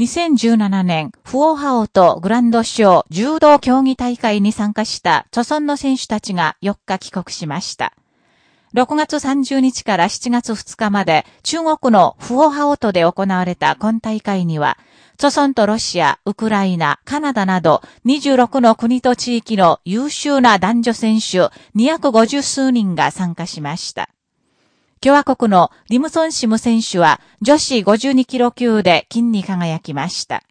2017年、フオハオとグランドショー柔道競技大会に参加した著村の選手たちが4日帰国しました。6月30日から7月2日まで中国のフオハオトで行われた今大会には、著村とロシア、ウクライナ、カナダなど26の国と地域の優秀な男女選手250数人が参加しました。共和国のリムソンシム選手は女子52キロ級で金に輝きました。